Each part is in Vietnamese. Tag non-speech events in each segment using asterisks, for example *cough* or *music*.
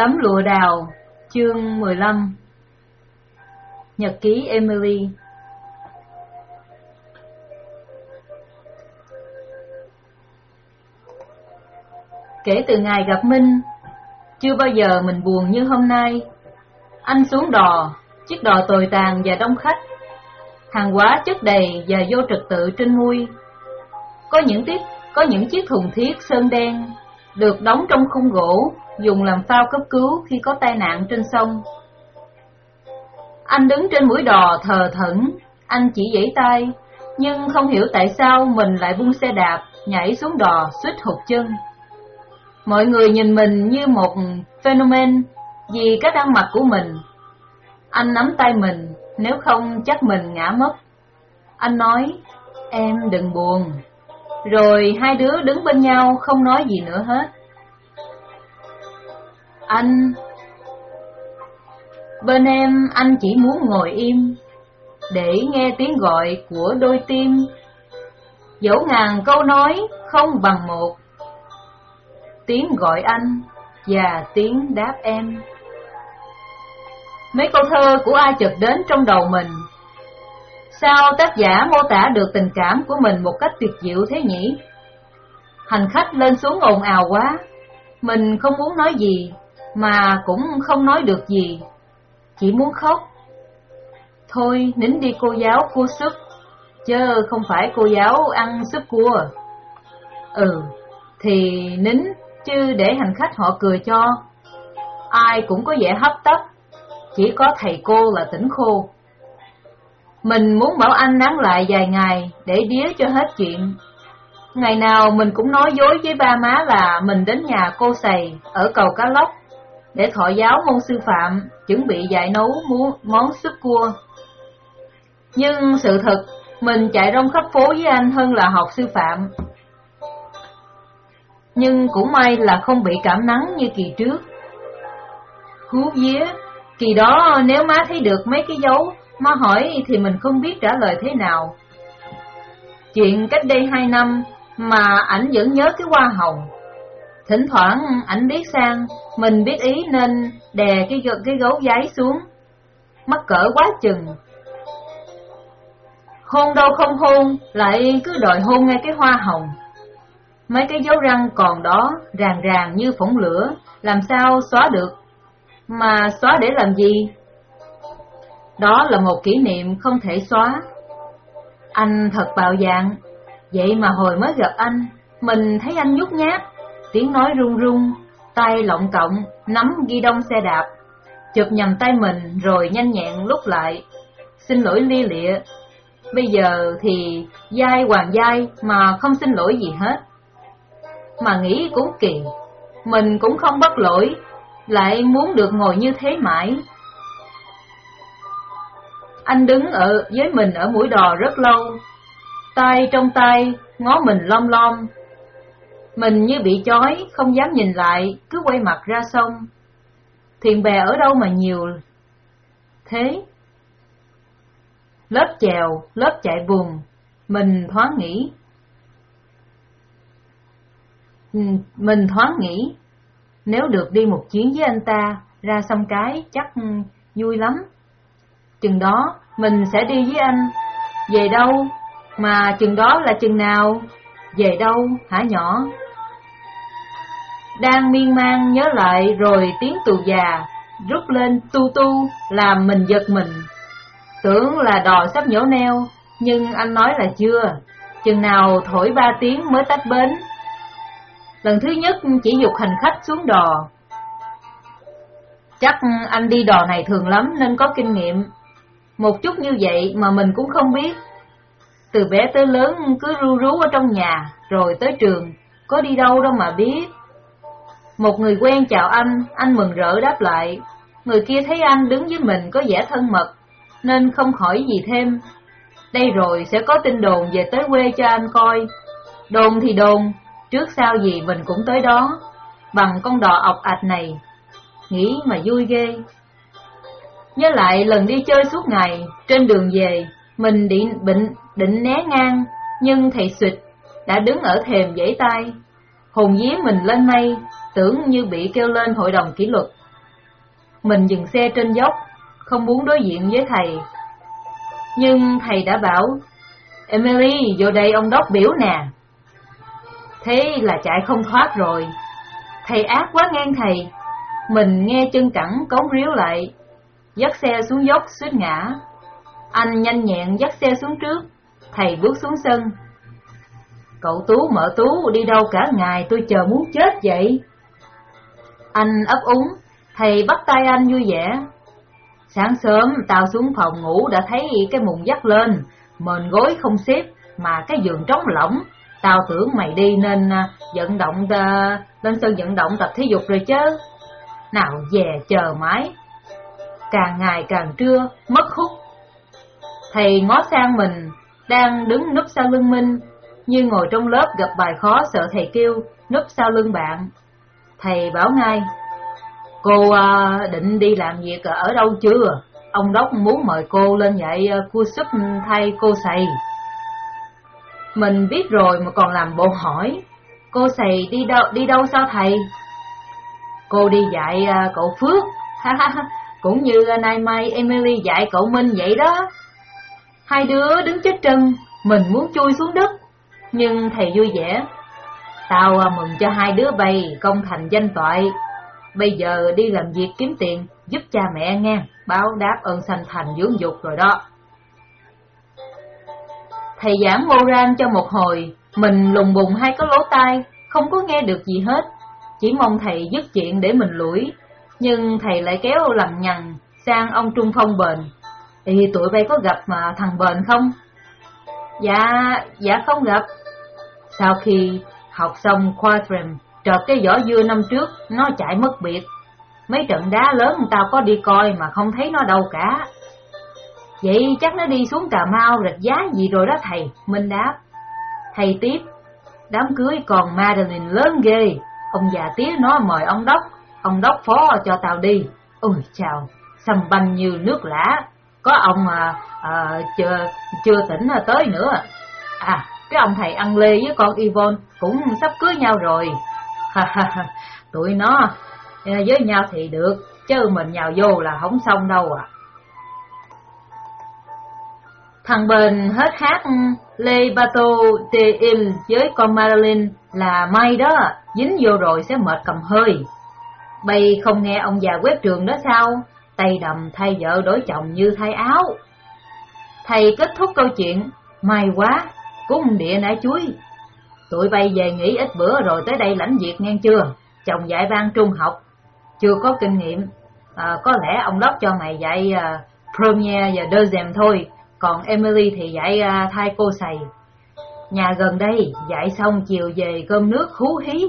Tấm lụa đào, chương 15 Nhật ký Emily Kể từ ngày gặp Minh, chưa bao giờ mình buồn như hôm nay. Anh xuống đò, chiếc đò tồi tàn và đông khách. Hàng hóa chất đầy và vô trật tự trên mui. Có những tiết, có những chiếc thùng thiết sơn đen được đóng trong khung gỗ dùng làm phao cấp cứu khi có tai nạn trên sông. Anh đứng trên mũi đò thờ thẫn, anh chỉ giãy tay, nhưng không hiểu tại sao mình lại buông xe đạp, nhảy xuống đò suýt hụt chân. Mọi người nhìn mình như một phenomen vì cách ăn mặc của mình. Anh nắm tay mình, nếu không chắc mình ngã mất. Anh nói, em đừng buồn. Rồi hai đứa đứng bên nhau không nói gì nữa hết. Anh... Bên em anh chỉ muốn ngồi im, để nghe tiếng gọi của đôi tim. Dẫu ngàn câu nói không bằng một, tiếng gọi anh và tiếng đáp em. Mấy câu thơ của ai chợt đến trong đầu mình. Sao tác giả mô tả được tình cảm của mình một cách tuyệt diệu thế nhỉ? Hành khách lên xuống ồn ào quá, mình không muốn nói gì, mà cũng không nói được gì, chỉ muốn khóc. Thôi, nín đi cô giáo cua súp, chứ không phải cô giáo ăn súp cua. Ừ, thì nín, chứ để hành khách họ cười cho. Ai cũng có vẻ hấp tấp, chỉ có thầy cô là tỉnh khô. Mình muốn bảo anh nán lại vài ngày để đía cho hết chuyện. Ngày nào mình cũng nói dối với ba má là mình đến nhà cô sầy ở cầu cá lóc để thọ giáo môn sư phạm, chuẩn bị dạy nấu món súp cua. Nhưng sự thật, mình chạy rong khắp phố với anh hơn là học sư phạm. Nhưng cũng may là không bị cảm nắng như kỳ trước. Hú vía, kỳ đó nếu má thấy được mấy cái dấu, má hỏi thì mình không biết trả lời thế nào. Chuyện cách đây hai năm mà ảnh vẫn nhớ cái hoa hồng Thỉnh thoảng ảnh biết sang, mình biết ý nên đè cái cái gấu giấy xuống. Mắc cỡ quá chừng. Hôn đâu không hôn, lại cứ đòi hôn ngay cái hoa hồng. Mấy cái dấu răng còn đó, ràng ràng như phỏng lửa, làm sao xóa được? Mà xóa để làm gì? Đó là một kỷ niệm không thể xóa. Anh thật bạo dạng, vậy mà hồi mới gặp anh, mình thấy anh nhút nhát, tiếng nói run run, tay lộng cộng, nắm ghi đông xe đạp, chụp nhầm tay mình rồi nhanh nhẹn lúc lại. Xin lỗi lia lịa, bây giờ thì dai hoàng dai mà không xin lỗi gì hết. Mà nghĩ cũng kỳ, mình cũng không bắt lỗi, lại muốn được ngồi như thế mãi. Anh đứng ở với mình ở mũi đò rất lâu, tay trong tay, ngó mình lom lom, mình như bị chói, không dám nhìn lại, cứ quay mặt ra sông. Thuyền bè ở đâu mà nhiều thế? Lớp chèo, lớp chạy buồn, mình thoáng nghĩ. Ừ, mình thoáng nghĩ, nếu được đi một chuyến với anh ta, ra sông cái chắc ừ, vui lắm. Chừng đó, mình sẽ đi với anh. Về đâu? Mà chừng đó là chừng nào? Về đâu, hả nhỏ? Đang miên man nhớ lại rồi tiếng tù già rút lên tu tu làm mình giật mình. Tưởng là đò sắp nhổ neo, nhưng anh nói là chưa, chừng nào thổi ba tiếng mới tách bến. Lần thứ nhất chỉ dục hành khách xuống đò. Chắc anh đi đò này thường lắm nên có kinh nghiệm. Một chút như vậy mà mình cũng không biết. Từ bé tới lớn cứ ru rú ở trong nhà, rồi tới trường, có đi đâu đâu mà biết. Một người quen chào anh, anh mừng rỡ đáp lại. Người kia thấy anh đứng với mình có vẻ thân mật, nên không hỏi gì thêm. Đây rồi sẽ có tin đồn về tới quê cho anh coi. Đồn thì đồn, trước sau gì mình cũng tới đó, bằng con đò ọc ạch này. Nghĩ mà vui ghê. Nhớ lại lần đi chơi suốt ngày, trên đường về, mình định, định, định né ngang, nhưng thầy xịt đã đứng ở thềm dãy tay. Hồn dí mình lên mây, tưởng như bị kêu lên hội đồng kỷ luật, mình dừng xe trên dốc, không muốn đối diện với thầy. Nhưng thầy đã bảo, Emily, vô đây ông đốc biểu nè. Thế là chạy không thoát rồi. Thầy ác quá ngang thầy. Mình nghe chân cẳng cống ríu lại, dắt xe xuống dốc suýt ngã. Anh nhanh nhẹn dắt xe xuống trước, thầy bước xuống sân. Cậu Tú mở Tú đi đâu cả ngày tôi chờ muốn chết vậy. Anh ấp úng, thầy bắt tay anh vui vẻ. Sáng sớm tao xuống phòng ngủ đã thấy cái mùng dắt lên, mền gối không xếp, mà cái giường trống lỏng. Tao tưởng mày đi nên à, vận động à, lên sân vận động tập thể dục rồi chứ. Nào về chờ mãi. Càng ngày càng trưa, mất hút. Thầy ngó sang mình, đang đứng núp sau lưng Minh, như ngồi trong lớp gặp bài khó sợ thầy kêu, núp sau lưng bạn. Thầy bảo ngay, cô à, định đi làm việc ở đâu chưa? Ông Đốc muốn mời cô lên dạy à, cua súp thay cô xầy. Mình biết rồi mà còn làm bộ hỏi, cô xầy đi đâu đi đâu sao thầy? Cô đi dạy à, cậu Phước, *laughs* cũng như nay mai Emily dạy cậu Minh vậy đó. Hai đứa đứng chết chân, mình muốn chui xuống đất, nhưng thầy vui vẻ. Tao à, mừng cho hai đứa bay công thành danh toại. Bây giờ đi làm việc kiếm tiền, giúp cha mẹ nghe, báo đáp ơn sanh thành dưỡng dục rồi đó. Thầy giảng Moran cho một hồi, mình lùng bùng hai có lỗ tai, không có nghe được gì hết. Chỉ mong thầy dứt chuyện để mình lủi, nhưng thầy lại kéo lằng nhằng sang ông Trung Phong Bền. Thì tụi bay có gặp mà thằng Bền không? Dạ, dạ không gặp. Sau khi học xong Quadram, trợt cái vỏ dưa năm trước, nó chạy mất biệt. Mấy trận đá lớn tao có đi coi mà không thấy nó đâu cả. Vậy chắc nó đi xuống Cà Mau rạch giá gì rồi đó thầy, Minh đáp. Thầy tiếp, đám cưới còn Madeline lớn ghê, ông già tía nó mời ông Đốc, ông Đốc phó cho tao đi. Ôi chào, sầm banh như nước lã, có ông à, à, chưa, chưa tỉnh à, tới nữa. À, cái ông thầy ăn lê với con Yvonne cũng sắp cưới nhau rồi. Tụi nó ờ, với nhau thì được, chứ mình nhào vô là không xong đâu à. Thằng Bền hết hát Lê Bato de Il với con Marilyn là may đó, dính vô rồi sẽ mệt cầm hơi. Bay không nghe ông già quét trường đó sao? Tay đầm thay vợ đổi chồng như thay áo. Thầy kết thúc câu chuyện, may quá, cung địa nã chuối. Tụi bay về nghỉ ít bữa rồi tới đây lãnh việc nghe chưa? Chồng dạy ban trung học, chưa có kinh nghiệm. À, có lẽ ông Đốc cho mày dạy uh, Premier và Dozem thôi, còn Emily thì dạy uh, thai cô sầy. Nhà gần đây, dạy xong chiều về cơm nước hú hí.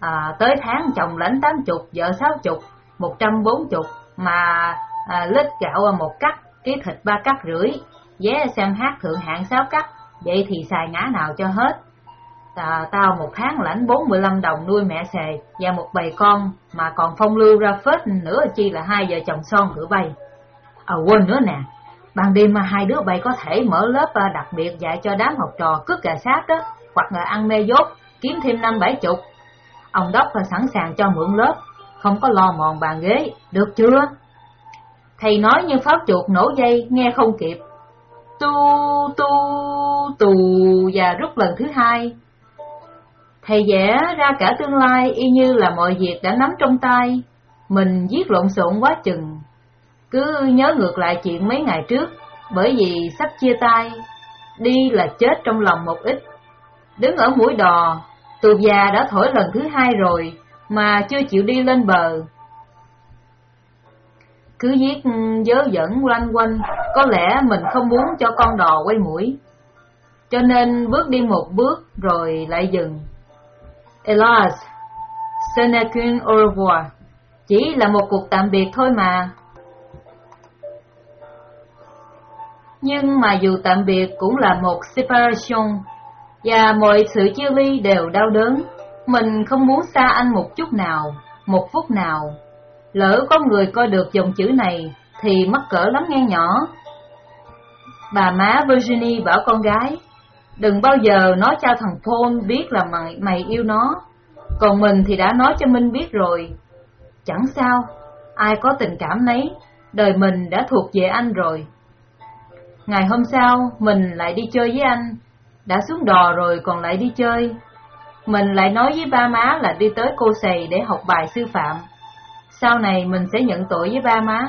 À, tới tháng chồng lãnh tám chục, vợ sáu chục, một trăm bốn chục, mà à, lít gạo một cắt, ký thịt ba cắt rưỡi, vé xem hát thượng hạng sáu cắt, vậy thì xài ngã nào cho hết. À, tao một tháng lãnh 45 đồng nuôi mẹ xề và một bầy con mà còn phong lưu ra phết nữa chi là hai vợ chồng son thử bay. À quên nữa nè, ban đêm mà hai đứa bay có thể mở lớp à, đặc biệt dạy cho đám học trò cướp gà sát đó, hoặc là ăn mê dốt, kiếm thêm năm bảy chục. Ông Đốc là sẵn sàng cho mượn lớp, không có lo mòn bàn ghế, được chưa? Thầy nói như pháo chuột nổ dây, nghe không kịp. Tu, tu, tù và rút lần thứ hai. Thầy vẽ ra cả tương lai y như là mọi việc đã nắm trong tay. Mình viết lộn xộn quá chừng. Cứ nhớ ngược lại chuyện mấy ngày trước, bởi vì sắp chia tay, đi là chết trong lòng một ít. Đứng ở mũi đò, tù già đã thổi lần thứ hai rồi, mà chưa chịu đi lên bờ. Cứ viết ừ, dớ dẫn loanh quanh, có lẽ mình không muốn cho con đò quay mũi. Cho nên bước đi một bước rồi lại dừng. elas senecun au revoir. Chỉ là một cuộc tạm biệt thôi mà. Nhưng mà dù tạm biệt cũng là một separation, và mọi sự chia ly đều đau đớn. Mình không muốn xa anh một chút nào, một phút nào. Lỡ có người coi được dòng chữ này thì mắc cỡ lắm nghe nhỏ. Bà má Virginie bảo con gái, đừng bao giờ nói cho thằng Paul biết là mày, mày yêu nó. Còn mình thì đã nói cho Minh biết rồi. Chẳng sao, ai có tình cảm nấy, đời mình đã thuộc về anh rồi. Ngày hôm sau, mình lại đi chơi với anh, đã xuống đò rồi còn lại đi chơi. Mình lại nói với ba má là đi tới cô sầy để học bài sư phạm. Sau này mình sẽ nhận tội với ba má.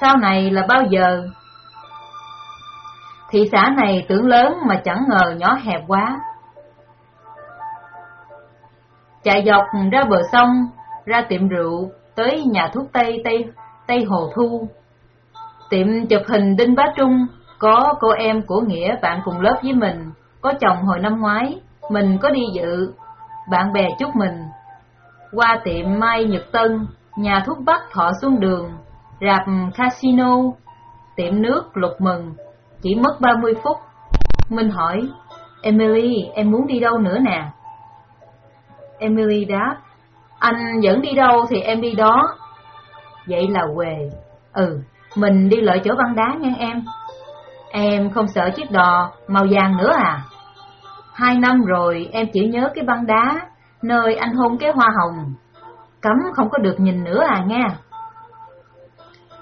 Sau này là bao giờ? Thị xã này tưởng lớn mà chẳng ngờ nhỏ hẹp quá. Chạy dọc ra bờ sông, ra tiệm rượu, tới nhà thuốc Tây Tây Tây Hồ Thu. Tiệm chụp hình Đinh Bá Trung, có cô em của Nghĩa bạn cùng lớp với mình, có chồng hồi năm ngoái, mình có đi dự, bạn bè chúc mình. Qua tiệm Mai Nhật Tân, nhà thuốc Bắc Thọ Xuân Đường, rạp casino, tiệm nước Lục Mừng, chỉ mất 30 phút. Mình hỏi, Emily, em muốn đi đâu nữa nè? Emily đáp, anh dẫn đi đâu thì em đi đó. Vậy là quề. Ừ, mình đi lợi chỗ băng đá nha em. Em không sợ chiếc đò màu vàng nữa à? Hai năm rồi em chỉ nhớ cái băng đá, nơi anh hôn cái hoa hồng. Cấm không có được nhìn nữa à nghe.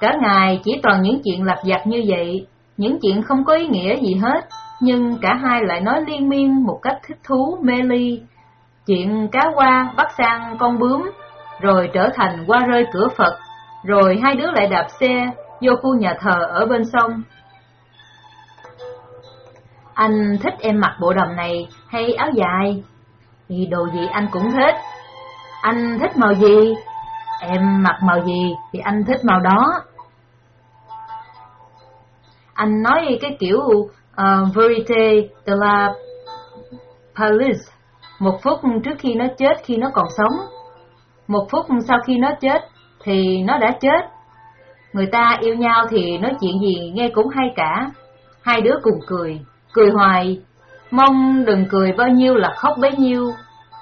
Cả ngày chỉ toàn những chuyện lặt vặt như vậy, những chuyện không có ý nghĩa gì hết, nhưng cả hai lại nói liên miên một cách thích thú mê ly. Chuyện cá qua bắt sang con bướm, rồi trở thành qua rơi cửa Phật, rồi hai đứa lại đạp xe vô khu nhà thờ ở bên sông. Anh thích em mặc bộ đầm này hay áo dài? Thì đồ gì anh cũng thích. Anh thích màu gì? Em mặc màu gì thì anh thích màu đó. Anh nói cái kiểu uh, Verite de la paris một phút trước khi nó chết khi nó còn sống. Một phút sau khi nó chết thì nó đã chết. Người ta yêu nhau thì nói chuyện gì nghe cũng hay cả. Hai đứa cùng cười, cười hoài, mong đừng cười bao nhiêu là khóc bấy nhiêu.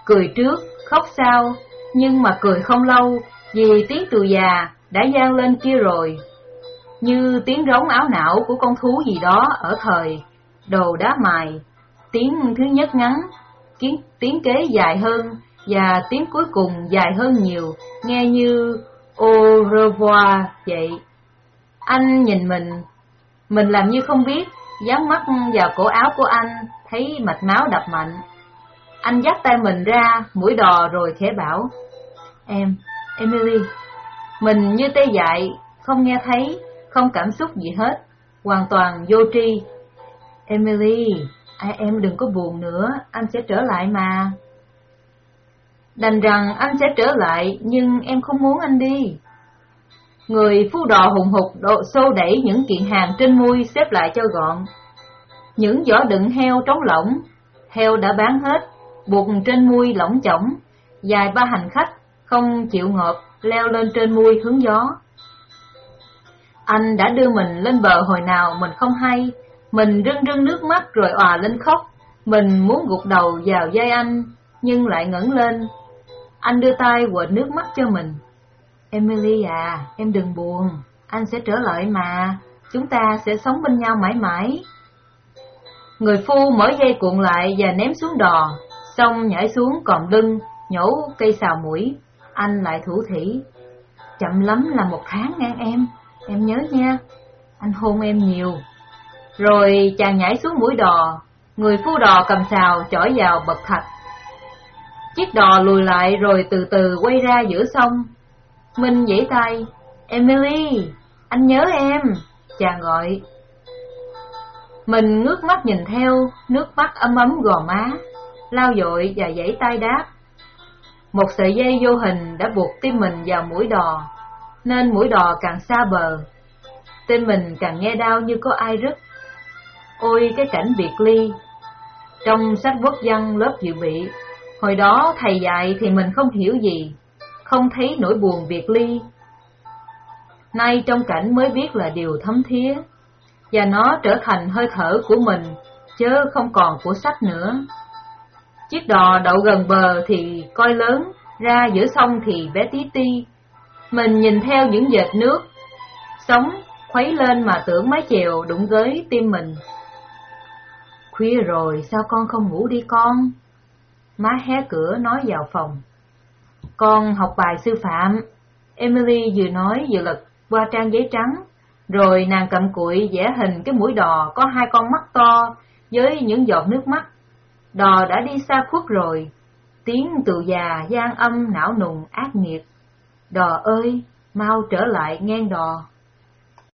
Cười trước, khóc sau, nhưng mà cười không lâu, vì tiếng từ già đã gian lên kia rồi. Như tiếng rống áo não của con thú gì đó ở thời đồ đá mài. Tiếng thứ nhất ngắn, tiếng, tiếng kế dài hơn, và tiếng cuối cùng dài hơn nhiều, nghe như au revoir vậy. Anh nhìn mình, mình làm như không biết, dán mắt vào cổ áo của anh, thấy mạch máu đập mạnh. Anh dắt tay mình ra, mũi đò rồi khẽ bảo, Em, Emily, mình như tê dại, không nghe thấy, không cảm xúc gì hết, hoàn toàn vô tri. Emily, ai em đừng có buồn nữa, anh sẽ trở lại mà. Đành rằng anh sẽ trở lại, nhưng em không muốn anh đi. Người phu đò hùng hục độ xô đẩy những kiện hàng trên mui xếp lại cho gọn. Những giỏ đựng heo trống lỏng, heo đã bán hết, buộc trên mui lỏng chỏng, dài ba hành khách không chịu ngợp leo lên trên mui hướng gió. Anh đã đưa mình lên bờ hồi nào mình không hay, mình rưng rưng nước mắt rồi òa lên khóc, mình muốn gục đầu vào dây anh, nhưng lại ngẩng lên. Anh đưa tay quệt nước mắt cho mình. Emily à, em đừng buồn, anh sẽ trở lại mà, chúng ta sẽ sống bên nhau mãi mãi. Người phu mở dây cuộn lại và ném xuống đò, xong nhảy xuống còn lưng, nhổ cây xào mũi. Anh lại thủ thỉ. Chậm lắm là một tháng ngang em, em nhớ nha, anh hôn em nhiều. Rồi chàng nhảy xuống mũi đò, người phu đò cầm xào chỏi vào bậc thạch. Chiếc đò lùi lại rồi từ từ quay ra giữa sông. Minh dãy tay, Emily, anh nhớ em, chàng gọi. Mình ngước mắt nhìn theo, nước mắt ấm ấm gò má, lao dội và giãy tay đáp. Một sợi dây vô hình đã buộc tim mình vào mũi đò, nên mũi đò càng xa bờ. Tim mình càng nghe đau như có ai rứt. Ôi cái cảnh biệt ly! Trong sách quốc văn lớp dự bị, hồi đó thầy dạy thì mình không hiểu gì, không thấy nỗi buồn biệt ly. Nay trong cảnh mới biết là điều thấm thía, và nó trở thành hơi thở của mình, chớ không còn của sách nữa. Chiếc đò đậu gần bờ thì coi lớn, ra giữa sông thì bé tí ti. Mình nhìn theo những vệt nước, sóng khuấy lên mà tưởng mái chèo đụng tới tim mình. Khuya rồi, sao con không ngủ đi con? Má hé cửa nói vào phòng. Con học bài sư phạm. Emily vừa nói vừa lật qua trang giấy trắng, rồi nàng cầm cuội vẽ hình cái mũi đò có hai con mắt to với những giọt nước mắt. Đò đã đi xa khuất rồi, tiếng từ già gian âm não nùng ác nghiệt. Đò ơi, mau trở lại ngang đò.